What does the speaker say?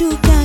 suka.